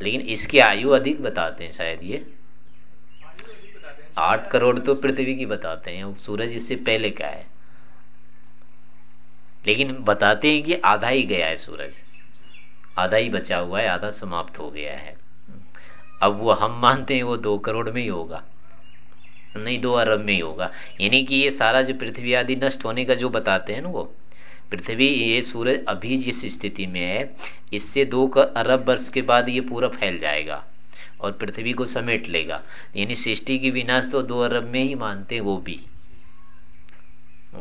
लेकिन इसकी आयु अधिक बताते हैं शायद ये। आठ करोड़ तो पृथ्वी की बताते हैं सूरज इससे पहले का है। लेकिन बताते हैं कि आधा ही गया है सूरज। आधा ही बचा हुआ है, आधा समाप्त हो गया है। अब वो हम मानते हैं वो दो करोड़ में ही होगा। नहीं, दो अरब में ही होगा। यानी कि ये सारा जो पृथ्वी आदि नष्ट होने का जो बताते हैं ना वो, पृथ्वी, ये सूरज अभी जिस स्थिति में है, इससे दो अरब वर्ष के बाद ये पूरा फैल जाएगा। और पृथ्वी को समेट लेगा। यानी सृष्टि की विनाश तो दो अरब में ही मानते हैं वो भी।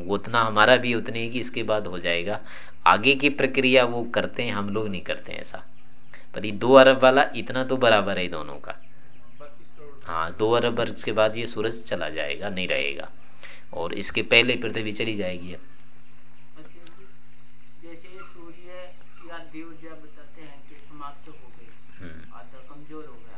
उतना हमारा भी उतने ही कि इसके बाद हो जाएगा। आगे की प्रक्रिया वो करते हैं, हम लोग नहीं करते हैं ऐसा। पर ये दो अरब वाला इतना तो बराबर है दोनों का। हाँ दो अरब वर्ष के बाद ये सूरज चला जाएगा, नहीं रहेगा। और इसके पहले पृथ्वी चली जाएगी। अब जैसे सूर्य देव जब बताते हैं कि समाप्त हो गई हम्म। आधा कमज़ोर हो गया।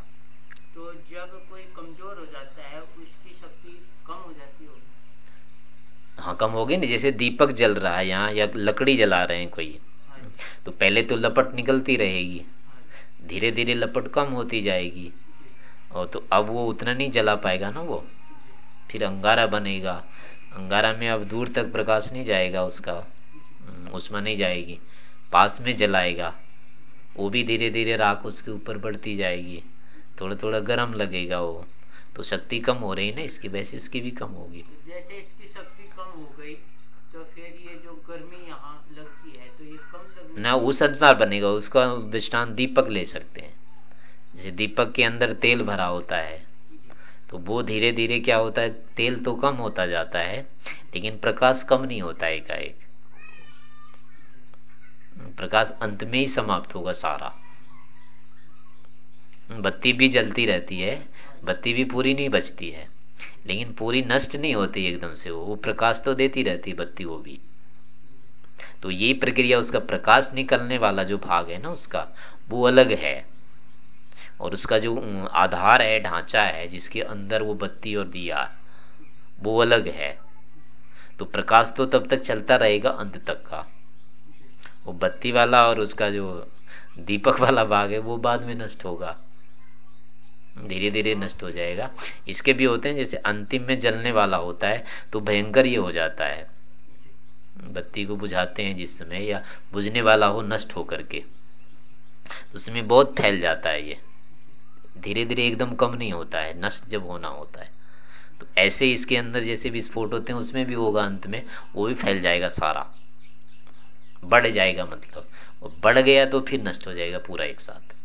तो जब कोई कमज़ोर हो जाता है उसकी शक्ति कम हो जाती होगी। हाँ कम होगी ना जैसे दीपक जल रहा है यहाँ या लकड़ी जला रहे हैं कोई। हाँ तो पहले तो लपट निकलती रहेगी हाँ धीरे धीरे लपट कम होती जाएगी। और तो अब वो उतना नहीं जला पाएगा ना वो। फिर अंगारा बनेगा। अंगारा में अब दूर तक प्रकाश नहीं जाएगा उसका। हम्म, उसमें नहीं जाएगी। पास में जलाएगा। वो भी धीरे धीरे राख उसके ऊपर बढ़ती जाएगी। थोड़ा थोड़ा गर्म लगेगा वो। तो शक्ति कम हो रही ना इसकी? वैसे इसकी भी कम होगी। जैसे इसकी शक्ति कम हो गई तो फिर ये जो गर्मी यहाँ लगती है तो ये कम लगने ना उस अनुसार बनेगा। उसका दृष्टान दीपक ले सकते हैं। जैसे दीपक के अंदर तेल भरा होता है। तो वो धीरे धीरे क्या होता है? तेल तो कम होता जाता है लेकिन प्रकाश कम नहीं होता एकाएक। प्रकाश अंत में ही समाप्त होगा सारा। बत्ती भी जलती रहती है, बत्ती भी पूरी नहीं बचती है, लेकिन पूरी नष्ट नहीं होती एकदम से, वो प्रकाश तो देती रहती है बत्ती वो भी। तो ये प्रक्रिया उसका प्रकाश निकलने वाला जो भाग है ना उसका, वो अलग है। और उसका जो आधार है, ढांचा है, जिसके अंदर वो बत्ती और दिया, वो अलग है। तो प्रकाश तो तब तक चलता रहेगा, अंत तक का। वो बत्ती वाला और उसका जो दीपक वाला भाग है, वो बाद में नष्ट होगा। धीरे धीरे नष्ट हो जाएगा। इसके भी होते हैं, जैसे अंतिम में जलने वाला होता है तो भयंकर ये हो जाता है। बत्ती को बुझाते हैं जिस समय, या बुझने वाला हो नष्ट होकर के। तो उसमें बहुत फैल जाता है ये। धीरे धीरे एकदम कम नहीं होता है, नष्ट जब होना होता है। तो ऐसे इसके अंदर जैसे विस्फोट होते हैं, उसमें भी होगा अंत में, वो भी फैल जाएगा सारा। बढ़ जाएगा मतलब। वो बढ़ गया तो फिर नष्ट हो जाएगा पूरा एक साथ।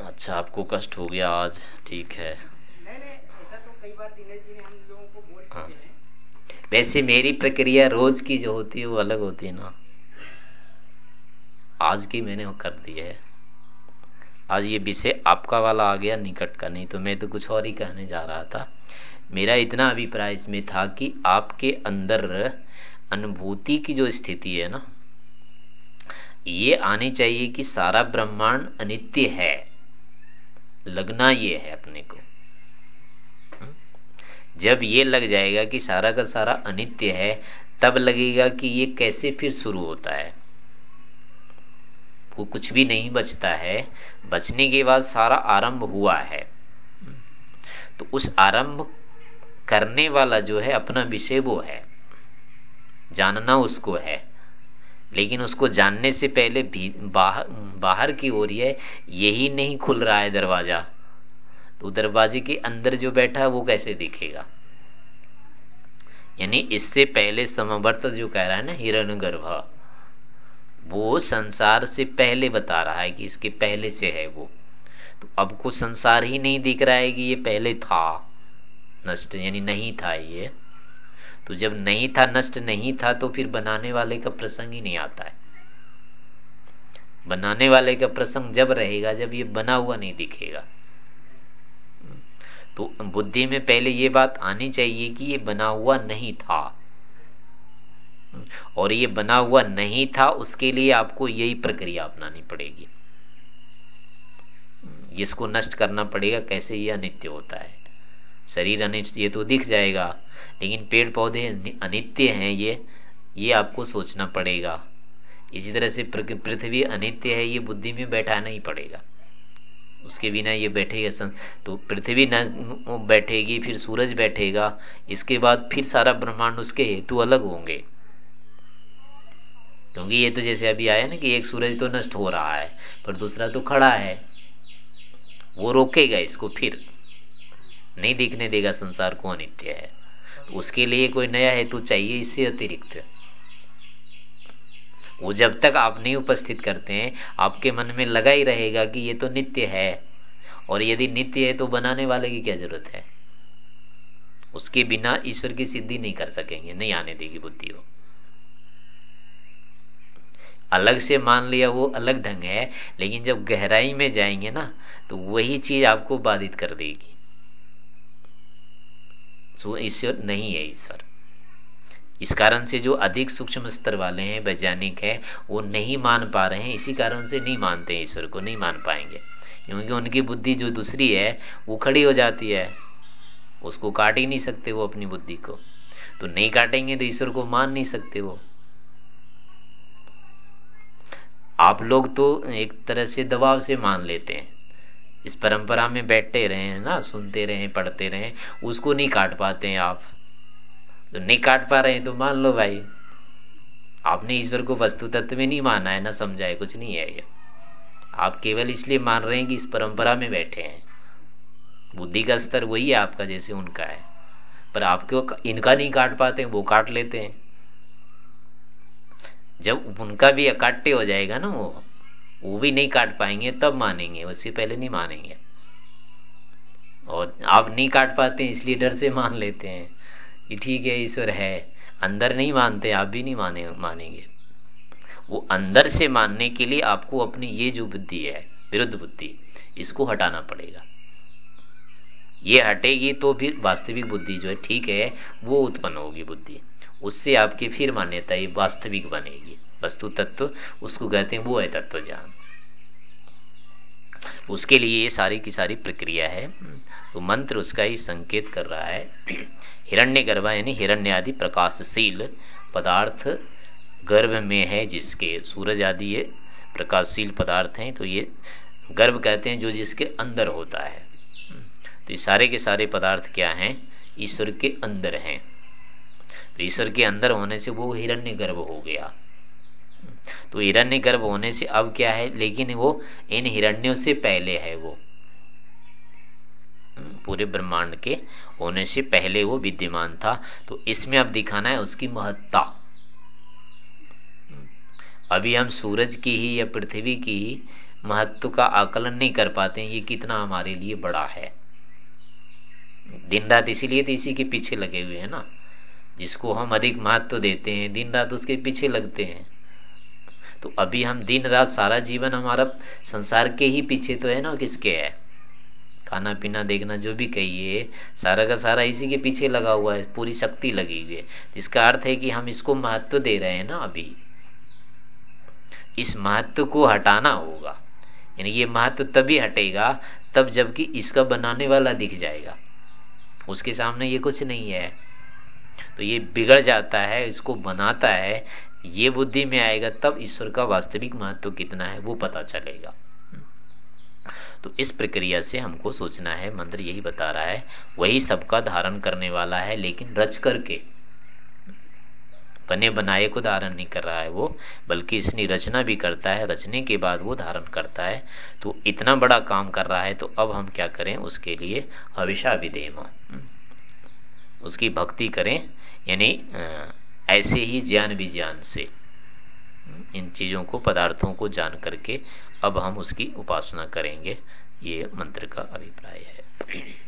अच्छा आपको कष्ट हो गया आज ठीक है। नहीं नहीं ऐसा तो कई बार दिनेश जी ने हम लोगों को बोल हाँ। वैसे मेरी प्रक्रिया रोज की जो होती है, वो अलग होती है ना। आज की मैंने वो कर दी है। आज ये विषय आपका वाला आ गया निकट का, नहीं तो मैं तो कुछ और ही कहने जा रहा था। मेरा इतना अभिप्राय इसमें था कि आपके अंदर अनुभूति की जो स्थिति है ना, ये आनी चाहिए कि सारा ब्रह्मांड अनित्य है। लगना ये है अपने को? जब ये लग जाएगा कि सारा का सारा अनित्य है, तब लगेगा कि ये कैसे फिर शुरू होता है? वो कुछ भी नहीं बचता है। बचने के बाद सारा आरंभ हुआ है। तो उस आरंभ करने वाला जो है, अपना विषय वो है। जानना उसको है। लेकिन उसको जानने से पहले भी बाहर बाहर की ओर है यही नहीं खुल रहा है दरवाज़ा। तो दरवाजे के अंदर जो बैठा है, वो कैसे दिखेगा? यानी इससे पहले समवर्त जो कह रहा है ना हिरण गर्भ वो संसार से पहले बता रहा है कि इसके पहले से है वो। तो अब को संसार ही नहीं दिख रहा है कि ये पहले था, नष्ट, यानी नहीं था ये। तो जब नहीं था, नष्ट नहीं था तो फिर बनाने वाले का प्रसंग ही नहीं आता है। बनाने वाले का प्रसंग जब रहेगा, जब ये बना हुआ नहीं दिखेगा। तो बुद्धि में पहले ये बात आनी चाहिए कि ये बना हुआ नहीं था। और ये बना हुआ नहीं था, उसके लिए आपको यही प्रक्रिया अपनानी पड़ेगी। इसको नष्ट करना पड़ेगा, कैसे ये अनित्य होता है। शरीर अनित्य, ये तो दिख जाएगा, लेकिन पेड़ पौधे अनित्य हैं ये ये आपको सोचना पड़ेगा। इसी तरह से पृथ्वी अनित्य है, ये बुद्धि में बैठाना ही पड़ेगा। उसके बिना ये बैठेगा तो पृथ्वी न बैठेगी, फिर सूरज बैठेगा, इसके बाद फिर सारा ब्रह्मांड उसके हेतु अलग होंगे। क्योंकि ये तो जैसे अभी आया ना कि एक सूरज तो नष्ट हो रहा है, पर दूसरा तो खड़ा है। वो रोकेगा इसको फिर। नहीं दिखने देगा संसार को अनित्य है। तो उसके लिए कोई नया हेतु चाहिए, इससे अतिरिक्त। वो जब तक आप नहीं उपस्थित करते हैं, आपके मन में लगा ही रहेगा कि ये तो नित्य है। और यदि नित्य है तो बनाने वाले की क्या ज़रूरत है? उसके बिना ईश्वर की सिद्धि नहीं कर सकेंगे, नहीं आने देगी बुद्धि वो। अलग से मान लिया वो अलग ढंग है, लेकिन जब गहराई में जाएँगे ना तो वही चीज़ आपको बाधित कर देगी। तो ईश्वर नहीं है ईश्वर। इस कारण से जो अधिक सूक्ष्म स्तर वाले हैं, वैज्ञानिक है, वो नहीं मान पा रहे हैं। इसी कारण से नहीं मानते ईश्वर को नहीं मान पाएँगे। क्योंकि उनकी बुद्धि जो दूसरी है, वो खड़ी हो जाती है। उसको काट ही नहीं सकते वो अपनी बुद्धि को। तो नहीं काटेंगे तो ईश्वर को मान नहीं सकते वो। आप लोग तो एक तरह से दबाव से मान लेते हैं। इस परंपरा में बैठते रहे, हैं ना? सुनते रहे, पढ़ते रहे। उसको नहीं काट पाते हैं आप। तो नहीं काट पा रहे हैं तो मान लो भाई। आपने ईश्वर को वस्तु तत्व में नहीं माना है, ना समझा है कुछ नहीं है ये। आप केवल इसलिए मान रहे हैं कि इस परंपरा में बैठे हैं। बुद्धि का स्तर वही है आपका जैसे उनका है। पर आपको इनका नहीं काट पाते वो काट लेते हैं। जब उनका भी अकाट्य हो जाएगा ना वो वो भी नहीं काट पाएँगे, तब मानेंगे, उससे पहले नहीं मानेंगे। और आप नहीं काट पाते इसलिए डर से मान लेते हैं। कि ठीक है ईश्वर है, अंदर नहीं मानते, आप भी नहीं माने, मानेंगे। वो अंदर से मानने के लिए आपको अपनी ये जो बुद्धि है, विरुद्ध बुद्धि, इसको हटाना पड़ेगा। ये हटेगी तो फिर वास्तविक बुद्धि जो है, ठीक है, वो उत्पन्न होगी बुद्धि। उससे आपकी फिर मान्यता ये वास्तविक बनेगी। वस्तु तत्व, उसको कहते हैं, वो है तत्व ज्ञान उसके लिए ये सारी की सारी प्रक्रिया है। तो मंत्र उसका ही संकेत कर रहा है। हिरण्य गर्भ यानी हिरण्य आदि प्रकाशशील पदार्थ गर्भ में है जिसके सूरज आदि ये प्रकाशशील पदार्थ हैं तो ये गर्भ कहते हैं जो जिसके अंदर होता है। तो ये सारे के सारे पदार्थ क्या हैं? ईश्वर के अंदर हैं। तो ईश्वर के अंदर होने से वो हिरण्य गर्भ हो गया। तो हिरण्य गर्भ होने से अब क्या है? लेकिन वो इन हिरण्यों से पहले है वो। पूरे ब्रह्मांड के होने से पहले वो विद्यमान था। तो इसमें अब दिखाना है उसकी महत्ता। अभी हम सूरज की ही या पृथ्वी की ही महत्व का आकलन नहीं कर पाते ये कितना हमारे लिए बड़ा है। दिन रात इसीलिए तो इसी के पीछे लगे हुए हैं ना। जिसको हम अधिक महत्व देते हैं दिन रात उसके पीछे लगते हैं। तो अभी हम दिन रात सारा जीवन हमारा संसार के ही पीछे तो है ना, किसके है? खाना पीना देखना जो भी कहिए, सारा का सारा इसी के पीछे लगा हुआ है, पूरी शक्ति लगी हुई है। इसका अर्थ है कि हम इसको महत्व दे रहे हैं ना अभी। इस महत्व को हटाना होगा। यानी ये महत्व तभी हटेगा, तब जबकि इसका बनाने वाला दिख जाएगा। उसके सामने ये कुछ नहीं है। तो ये बिगड़ जाता है, इसको बनाता है, ये बुद्धि में आएगा, तब ईश्वर का वास्तविक महत्व कितना है वो पता चलेगा। तो इस प्रक्रिया से हमको सोचना है, मंत्र यही बता रहा है, वही सबका धारण करने वाला है, लेकिन रच करके। बने बनाए को धारण नहीं कर रहा है वो, बल्कि इसने रचना भी करता है, रचने के बाद वो धारण करता है। तो इतना बड़ा काम कर रहा है तो अब हम क्या करें, उसके लिए हविषा विदेम उसकी भक्ति करें, यानी ऐसे ही ज्ञान विज्ञान से, इन चीज़ों को, पदार्थों को जान करके अब हम उसकी उपासना करेंगे। ये मंत्र का अभिप्राय है।